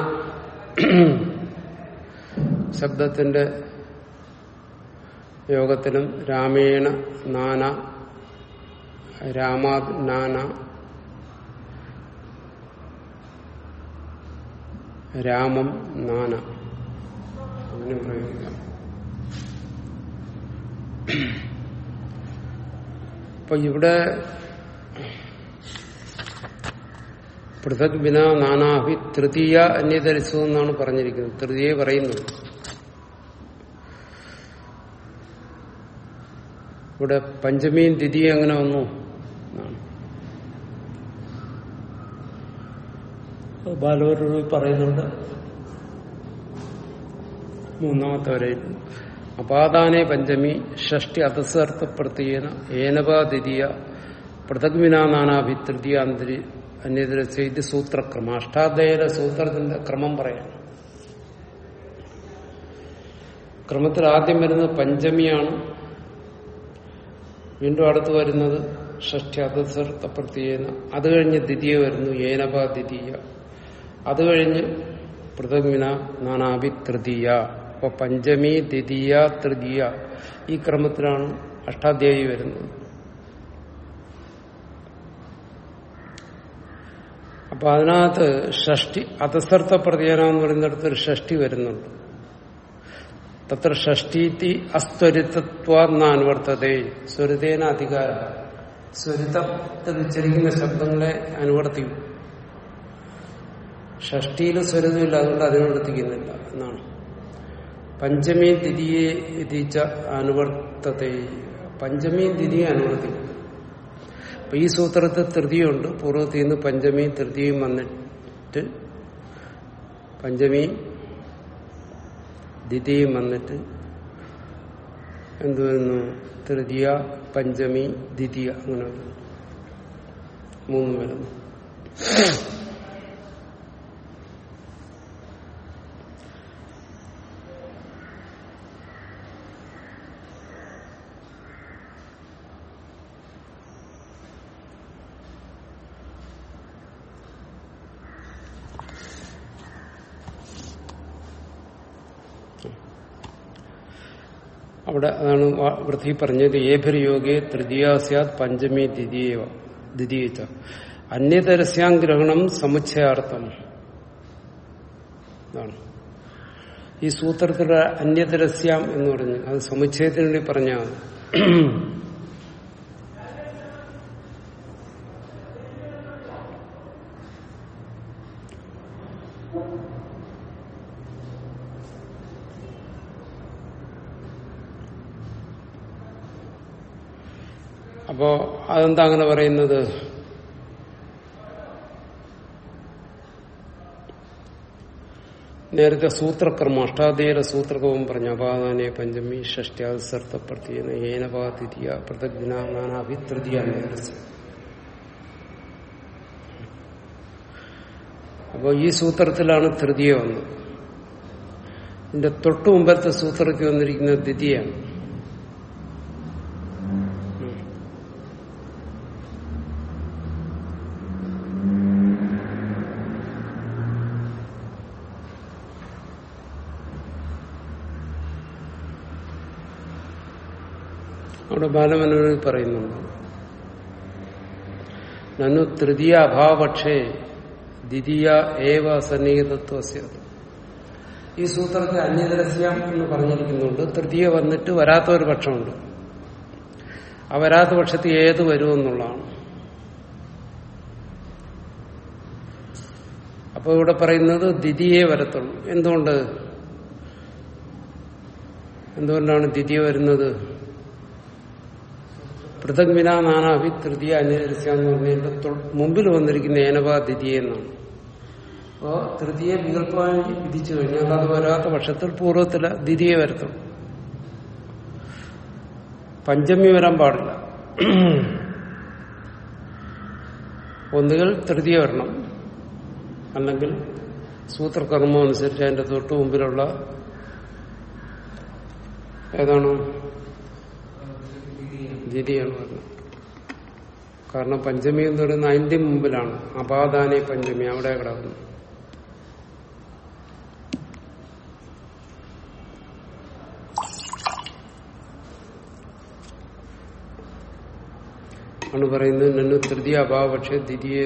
ശബ്ദത്തിന്റെ യോഗത്തിലും രാമേണ നാന രാമാ നാന രാമം നാന അങ്ങനെ പ്രയോഗിക്കാം അപ്പൊ ഇവിടെ പൃഥക് ബിന നാനാഹി തൃതീയ അന്യതരിച്ചു എന്നാണ് പറഞ്ഞിരിക്കുന്നത്. തൃതീയ പറയുന്നു. ഇവിടെ പഞ്ചമിയും ദ്വിതീയ അങ്ങനെ വന്നു. ബാലവരൂർ പറയുന്നുണ്ട്. മൂന്നാമത്തെ വരെ അപാദാനെ പഞ്ചമി ഷഷ്ടി അധസർത്ഥപ്പെടുത്തിയേന ഏനപാ ദ്വിതീയ. പൃഥക് ബിന നാനാഭി തൃതീയ അന്തരി അന്യതരസ്യ ഇത് സൂത്രക്രമം. അഷ്ടാധ്യായ സൂത്രത്തിന്റെ ക്രമം പറയാം. ക്രമത്തിൽ ആദ്യം വരുന്നത് പഞ്ചമിയാണ്. വീണ്ടും അടുത്ത് വരുന്നത് ഷഷ്ടി അധസർത്ഥപ്പെടുത്തിയേന അത് കഴിഞ്ഞ് ദ്വിതീയ വരുന്നു ഏനപ ദ്വിതീയ അത് കഴിഞ്ഞ് പൃഥഗ്വിന നാനാഭി തൃതീയ അപ്പൊ പഞ്ചമി ദ്വിതീയ തൃതീയ ഈ ക്രമത്തിലാണ് അഷ്ടാധ്യായി വരുന്നത്. അപ്പൊ അതിനകത്ത് ഷഷ്ടി അതസർത്ഥ പ്രതിയന എന്ന് പറയുന്നിടത്ത് ഒരു ഷഷ്ടി വരുന്നുണ്ട്. തത്ര ഷഷ്ടീതി അസ്ത്വരിതത്വാന്നുവർത്തതേ സ്വരിതേന അധികാര. സ്വരിതത്തിൽ ഉച്ചരിക്കുന്ന ശബ്ദങ്ങളെ അനുവർത്തിക്കും ഷഷ്ടിയിൽ സ്വരിതമില്ല അതുകൊണ്ട് അതിനുവർത്തിക്കുന്നില്ല എന്നാണ്. പഞ്ചമി തിരിയെ തിരിച്ച അനുവർത്തതേ. പഞ്ചമി തിരിയെ അനുവർത്തിക്കും അപ്പൊ ഈ സൂത്രത്തിൽ തൃതിയുണ്ട് പൂർവത്തിൽ നിന്ന് പഞ്ചമിയും തൃതിയും വന്നിട്ട് പഞ്ചമിയും ദ്വിതീയം വന്നിട്ട് എന്തുവരുന്നു തൃതീയ പഞ്ചമി ദ്വിതീയ അങ്ങനെ വരുന്നു. മൂന്നും വരുന്നു അവിടെ അതാണ് വൃത്തി പറഞ്ഞത് ഏഭരയോഗെ തൃതീയാസ്യാത് പഞ്ചമി ദ്വിതീയ അന്യതരസ്യാം ഗ്രഹണം സമുച്ചയാർത്ഥം. ഈ സൂത്രത്തിലുള്ള അന്യതരസ്യാം എന്ന് പറഞ്ഞു അത് സമുച്ചയത്തിന് വേണ്ടി പറഞ്ഞാൽ അപ്പോ അതെന്താ അങ്ങനെ പറയുന്നത്? നേരത്തെ സൂത്രക്രമം അഷ്ടാധ്യായ സൂത്രകവും പറഞ്ഞു അപാദാനെ പഞ്ചമി ഷഷ്ട്യാസർത്ഥപ്പെടുത്തിയെന്ന് ഏനപാതിഥിയ പ്രതിജ്ഞാനാഭിതൃതിയ തൃതീയ അപ്പോൾ ഈ സൂത്രത്തിലാണ് തൃതീയ വന്നത്. ഇതിന്റെ തൊട്ടു മുമ്പത്തെ സൂത്രത്തിൽ വന്നിരിക്കുന്നത് ദ്വിതീയാണ്. അവിടെ ബാലമനോരമ പറയുന്നുണ്ട്. നനു തൃതീയ അഭാവപക്ഷേ ദ്വിതീയ ഏവ സന്നിഹിതത്വസ്യ. ഈ സൂത്രത്തെ അന്യദരസ്യം എന്ന് പറഞ്ഞിരിക്കുന്നുണ്ട്. തൃതീയ വന്നിട്ട് വരാത്ത ഒരു പക്ഷമുണ്ട്. ആ വരാത്ത പക്ഷത്തിൽ ഏത് വരുമെന്നുള്ളതാണ്. അപ്പോൾ ഇവിടെ പറയുന്നത് ദ്വിതീയേ വരത്തുള്ളൂ. എന്തുകൊണ്ട്? എന്തുകൊണ്ടാണ് ദ്വിതീയ വരുന്നത്? പൃഥക് വിനാ നാനാഭി തൃതീയ അന്യദൃശ്യ എന്ന് മുമ്പിൽ വന്നിരിക്കുന്ന ഏനവാ ദ്വിതീയ എന്നാണ്. അപ്പോ തൃതീയ വികല്പമായി വിധിച്ചു കഴിഞ്ഞാൽ അത് വരാത്ത പക്ഷത്തിൽ പൂർവത്തില ദ്വിതീയ വരത്തും. പഞ്ചമി വരാൻ പാടില്ല. ഒന്നുകിൽ തൃതീയ വരണം. അല്ലെങ്കിൽ സൂത്രകർമ്മം അനുസരിച്ച് അതിന്റെ തൊട്ട് മുമ്പിലുള്ള ഏതാണ്? ദ്വിതീയാണ് അത്. കാരണം പഞ്ചമി എന്ന് പറയുന്നത് അതിന്റെ മുമ്പിലാണ്. അപാദാനെ പഞ്ചമി അവിടെ കിടക്കുന്നു. ആണ് പറയുന്നത് നന്നു തൃതീയ അഭാവ പക്ഷേ ദ്വിതീയ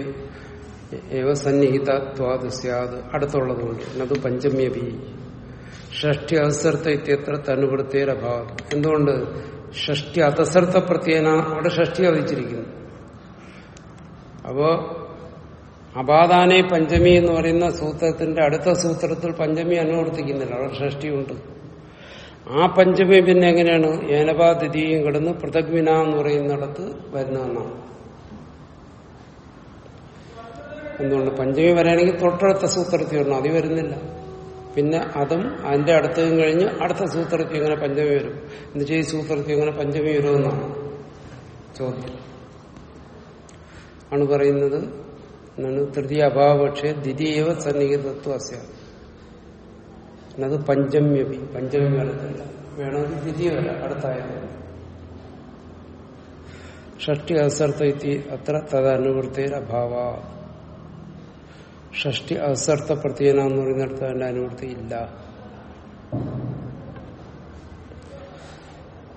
ഏവ സന്നിഹിതത്വാത് സ്യാത് അടുത്തുള്ളതുകൊണ്ട് അത് പഞ്ചമ്യഭി ഷഷ്ടി അവസരത്തെ ഇത്യത്ര അഭാവം എന്തുകൊണ്ട് ഷഷ്ടി അതസർത്ഥ പ്രത്യേന അവിടെ ഷഷ്ടി അറിയിച്ചിരിക്കുന്നു. അപ്പോ അപാദാനെ പഞ്ചമി എന്ന് പറയുന്ന സൂത്രത്തിന്റെ അടുത്ത സൂത്രത്തിൽ പഞ്ചമി അനുവർത്തിക്കുന്നില്ല. അവിടെ ഷഷ്ടിയുണ്ട്. ആ പഞ്ചമി പിന്നെ എങ്ങനെയാണ്? ഏനപാതിഥിയും കിടന്ന് പൃഥഗ്വിന എന്ന് പറയുന്നിടത്ത് വരുന്നതെന്നാണ്. എന്തുകൊണ്ട്? പഞ്ചമി വരാണെങ്കിൽ തൊട്ടടുത്ത സൂത്രത്തിൽ വരണം. അത് വരുന്നില്ല. പിന്നെ അതും അതിന്റെ അടുത്തതും കഴിഞ്ഞ് അടുത്ത സൂത്രത്തിൽ എങ്ങനെ പഞ്ചമി വരും. എന്നുവെച്ചാൽ ഈ സൂത്രത്തിൽ എങ്ങനെ പഞ്ചമി വരുമെന്നാണ് ചോദ്യം. ആണ് പറയുന്നത് തൃതീയ അഭാവപക്ഷേ ദ്വിതീയവ സന്നിഹിതത്വ അസ്യ അത് പഞ്ചമ്യപി പഞ്ചമി വരത്തില്ല വേണമെങ്കിൽ ദ്വിതീയ വര അടുത്തായാലും ഷഷ്ടി അസർത്ഥ അത്ര തദനുവൃത്തിയിൽ അഭാവ ഷഷ്ടി അസർത്ഥ പ്രത്യേകന എന്ന് പറയുന്നിടത്ത് അതിന്റെ അനുവൃത്തി ഇല്ല.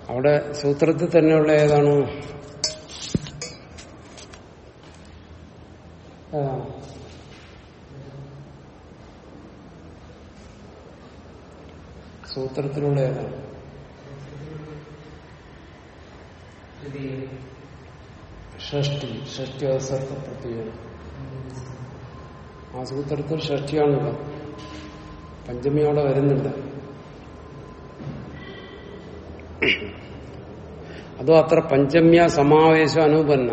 അവിടെ സൂത്രത്തിൽ തന്നെയുള്ള ഏതാണ്? സൂത്രത്തിലൂടെ ഏതാണ്? ഷഷ്ടി ഷഷ്ടി അവസർത്ഥ പ്രത്യേകം ആ സൂത്രത്തിൽ ഷഷ്ടിയാണല്ലോ പഞ്ചമി അവിടെ വരുന്നുണ്ട്. അതും അത്ര പഞ്ചമ്യ സമാവേശം അനൂപന്ന.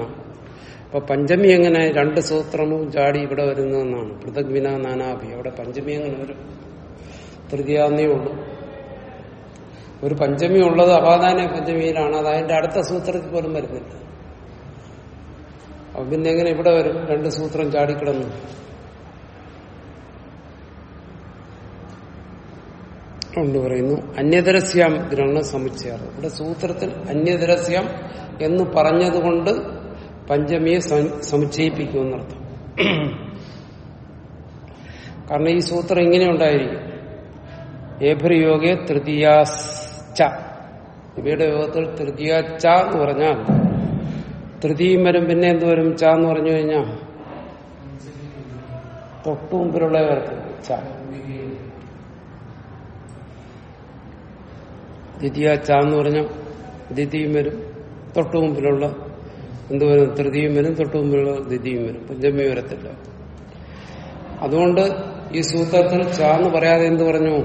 അപ്പൊ പഞ്ചമി എങ്ങനെ രണ്ട് സൂത്രവും ചാടി ഇവിടെ വരുന്നതെന്നാണ് പൃഥഗ്വിന നാനാഭി. അവിടെ പഞ്ചമി എങ്ങനെ വരും? തൃതീയാന്നേ ഉള്ളൂ. ഒരു പഞ്ചമി ഉള്ളത് അപാദാന പഞ്ചമിയിലാണ്. അത് അതിന്റെ അടുത്ത സൂത്രത്തിൽ പോലും വരുന്നില്ല. അപ്പൊ പിന്നെ എങ്ങനെ ഇവിടെ വരും? രണ്ട് സൂത്രം ചാടിക്കിടന്നു. കൊണ്ട് പറയുന്നു. അന്യതരസ്യാം ഇതിനാണ് സമുച്ചയാറ് ഇവിടെ സൂത്രത്തിൽ അന്യതരസ്യം എന്ന് പറഞ്ഞതുകൊണ്ട് പഞ്ചമിയെ സമുച്ചയിപ്പിക്കുമെന്നർത്ഥം കാരണം ഈ സൂത്രം ഇങ്ങനെ ഉണ്ടായിരിക്കും. ഏഭ്രയോഗെ തൃതീയാശ്ച. ഇവയുടെ യോഗത്തിൽ തൃതീയ ച എന്ന് പറഞ്ഞാൽ തൃതീയം വരും പിന്നെ എന്ത് വരും? ച എന്ന് പറഞ്ഞു കഴിഞ്ഞാൽ തൊട്ടു ചാ ച. ദ്വിതീയ ച എന്ന് പറഞ്ഞാൽ ദ്വിതീയം വരും. തൊട്ടു മുമ്പിലുള്ള എന്തുവരും തൃതീയം വരും തൊട്ടു മുമ്പിലുള്ള ദ്വിതീയം വരും. പഞ്ചമി വരത്തില്ല. അതുകൊണ്ട് ഈ സൂത്രത്തിൽ ച എന്ന് പറയാതെ എന്ത് പറഞ്ഞു?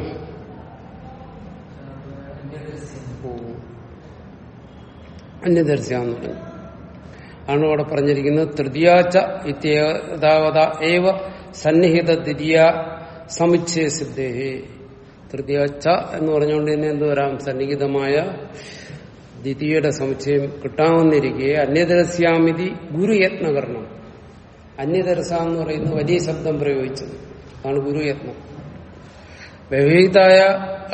അന്യദർശാന്ന് പറഞ്ഞു. ആണ് അവിടെ പറഞ്ഞിരിക്കുന്നത് തൃതീയാച്ച ഇത്യേതാവത ഏവ സന്നിഹിത ദ്വിതീയ സമുച്ചയ സിദ്ധേഹി തൃതീയാച്ച എന്ന് പറഞ്ഞുകൊണ്ട് തന്നെ എന്ത് വരാം സന്നിഹിതമായ ദ്വിതീയയുടെ സമുച്ചയം കിട്ടാമെന്നിരിക്കെ അന്യദരസ്യാമിതി ഗുരുയത്നകരണം അന്യദരസ എന്ന് പറയുന്ന വലിയ ശബ്ദം പ്രയോഗിച്ചത്. അതാണ് ഗുരുയത്നം. വ്യവഹിതായ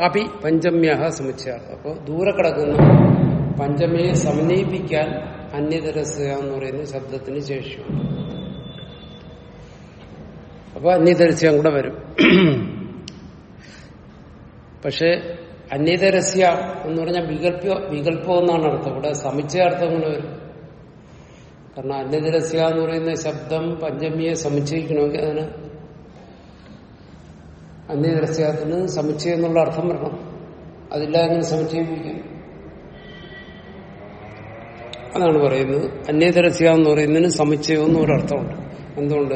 അപി പഞ്ചമ്യ സമുച്ചയ. അപ്പോൾ ദൂരെ കിടക്കുന്ന പഞ്ചമയെ സമന്വയിപ്പിക്കാൻ അന്യതരസ എന്ന് പറയുന്ന ശബ്ദത്തിന് ശേഷിയുണ്ട്. അപ്പൊ അന്യതരസ്യം കൂടെ വരും. പക്ഷെ അന്യതരസ്യ എന്ന് പറഞ്ഞാൽ വികല്പ വികല്പം എന്നാണ് അർത്ഥം. ഇവിടെ സമുച്ചയാർത്ഥം കൊണ്ട് വരും. കാരണം അന്യതരസ്യ എന്ന് പറയുന്ന ശബ്ദം പഞ്ചമിയെ സമുച്ചയിക്കണമെങ്കിൽ അതിന് അന്യതരസ്യത്തിന് സമുച്ചയം എന്നുള്ള അർത്ഥം വരണം. അതില്ല അങ്ങനെ സമുച്ചയിപ്പിക്കും അതാണ് പറയുന്നത്. അന്യതരസ്യ എന്ന് പറയുന്നതിന് സമുച്ചയം എന്നൊരർത്ഥമുണ്ട് എന്തുകൊണ്ട്?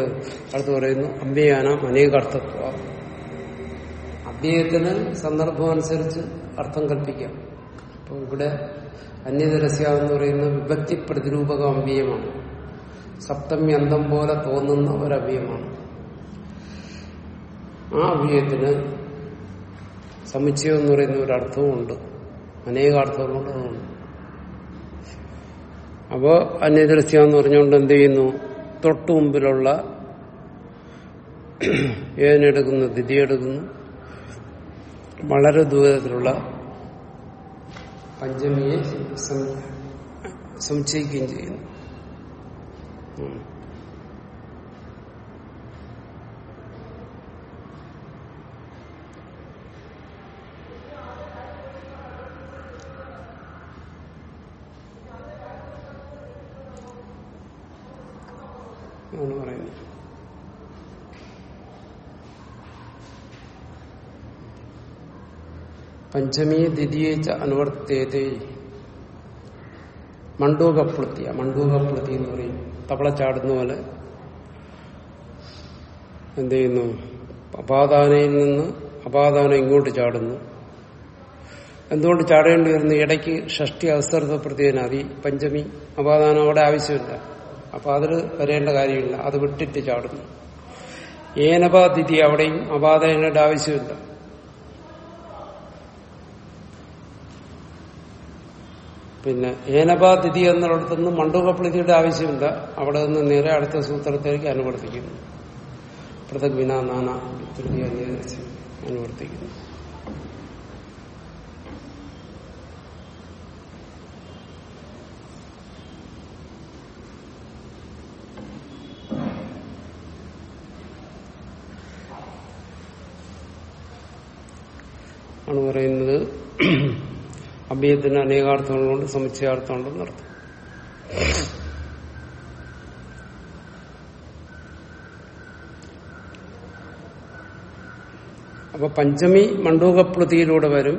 അടുത്ത് പറയുന്നു അഭ്യയാനം അനേകാർത്ഥത്വ. അഭ്യയത്തിന് സന്ദർഭമനുസരിച്ച് അർത്ഥം കൽപ്പിക്കാം. അപ്പോൾ ഇവിടെ അന്യതരസ്യ എന്ന് പറയുന്ന വിഭക്തി പ്രതിരൂപക അമ്പിയമാണ്. സപ്തമി അന്തം പോലെ തോന്നുന്ന ഒരു ഒരവ്യയമാണ്. ആ അവ്യയത്തിന് സമുച്ചയം എന്ന് പറയുന്ന ഒരു അർത്ഥവുമുണ്ട് അനേകാർത്ഥങ്ങളുണ്ട് അതുകൊണ്ട് അപ്പോ അന്യദൃശ്യ എന്ന് പറഞ്ഞുകൊണ്ട് എന്ത് ചെയ്യുന്നു? തൊട്ടു മുമ്പിലുള്ള ഏതിനെടുക്കുന്നു ദ്വിതീയെടുക്കുന്നു വളരെ ദൂരത്തിലുള്ള പഞ്ചമിയെ സംശയിക്കുകയും ചെയ്യുന്നു. എന്ന് പറയുന്നത്. പഞ്ചമി ദ്വിതീയച്ച അനുവർത്തേതേ. മണ്ടൂകപ്ലുത്തിയ മണ്ടൂകപ്ലുത്തി എന്ന് പറയും. തവള ചാടുന്ന പോലെ എന്ത് ചെയ്യുന്നു? അപാദാനയിൽ നിന്ന് അപാദാനം ഇങ്ങോട്ട് ചാടുന്നു. എന്തുകൊണ്ട് ചാടേണ്ടി വരുന്നു? ഇടയ്ക്ക് ഷഷ്ടി അവസരത്തെ പ്രത്യേകനാദി പഞ്ചമി അപാദാനം അവിടെ ആവശ്യമില്ല. അപ്പൊ അതിൽ വരേണ്ട കാര്യമില്ല. അത് വിട്ടിട്ട് ചാടുന്നു. ഏനപാതിഥി അവിടെയും അപാദാനയുടെ ആവശ്യമില്ല. പിന്നെ ഏനപാതിഥി എന്നിടത്തുനിന്ന് മണ്ഡൂകപ്ലതിയുടെ ആവശ്യമില്ല. അവിടെ നിന്ന് നേരെ അടുത്ത സൂത്രത്തിലേക്ക് അനുവർത്തിക്കുന്നു. പൃഥഗ്വിന നാന തൃതീയ അന്യദേശം അനുവർത്തിക്കുന്നു ആണ് പറയുന്നത് അഭ്യയത്തിന് അനേകാർത്ഥങ്ങളുണ്ട് സമുച്ചയാർത്ഥമുണ്ടെന്ന് അർത്ഥം അപ്പൊ പഞ്ചമി മണ്ഡൂകപ്ലുതിയിലൂടെ വരും.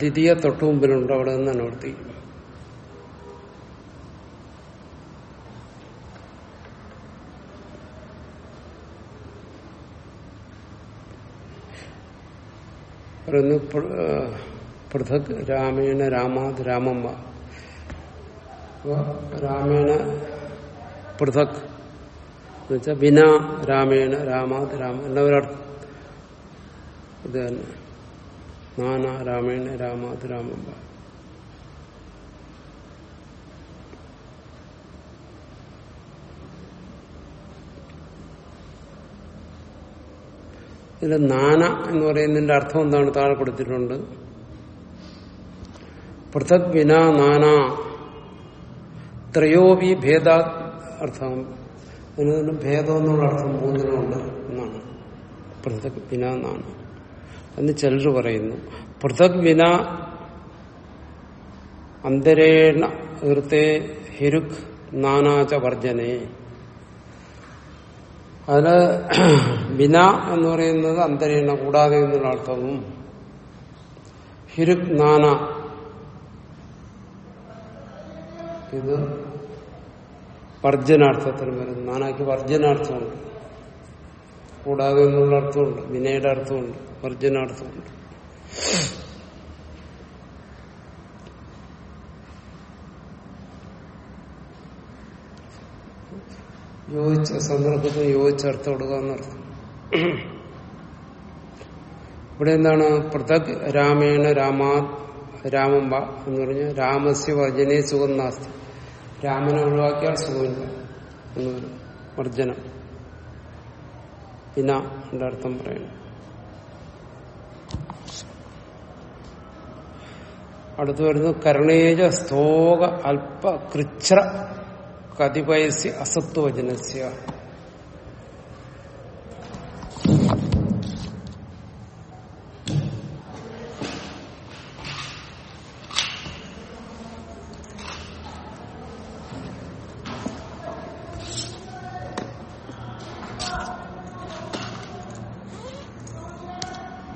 ദ്വിതീയ തൊട്ടുമുമ്പിലുണ്ട് അവിടെ നിന്ന് അനുവർത്തിക്കും പറയുന്നു പൃഥക് രാമേണ രാമാത് രാമമ്മ രാമേണ പൃഥക്. എന്നുവെച്ചാൽ ബിന രാമേണ രാമാത് രാമ. എല്ലാവരും ഇത് തന്നെ. നാന രാമേണ രാമാത് രാമമ്മ ഇതിൽ നാന എന്ന് പറയുന്നതിന്റെ അർത്ഥം എന്താണ്? താഴെ കൊടുത്തിട്ടുണ്ട്. പൃഥക് വിന നാന. ത്രയോപി ഭേദ അർത്ഥം. ഇതിന് തന്നെ ഭേദം എന്നുള്ള അർത്ഥം മൂന്നിനുണ്ട് എന്നാണ്. പൃഥക് വിന നാന. എന്ന് ചിലർ പറയുന്നു. പൃഥക് വിന അന്തരേണ ഹൃത്തെ ഹിരുക് നാനാച വർജനെ. അതിന് ബിന എന്ന് പറയുന്നത് അന്തരീണ കൂടാതെ എന്നുള്ള അർത്ഥവും ഹിരുക് നാന ഇത് വർജനാർത്ഥത്തിന് വരുന്നു നാനാക്ക് വർജനാർത്ഥമുണ്ട് കൂടാതെ എന്നുള്ള അർത്ഥമുണ്ട്. വിനയുടെ അർത്ഥമുണ്ട്. വർജനാർത്ഥമുണ്ട് യോജിച്ച സന്ദർഭത്തിന് യോജിച്ച അർത്ഥം കൊടുക്കുക എന്നർത്ഥം. ഇവിടെ എന്താണ്? പൃഥക് രാമേണ രാമാ രാമമ്പ എന്ന് പറഞ്ഞാൽ രാമസ്യ വർജനെ സുഖം നാസ്തി. രാമനെ ഒഴിവാക്കിയാൽ സുഖമില്ല എന്ന് പറയും വർജനം. ഇന എന്റെ അർത്ഥം പറയുന്നു. അടുത്ത് വരുന്നു കരണേജ സ്തോക അല്പ കൃച്ഛ്ര കതിപയസ്യ അസത്വചനസ്യ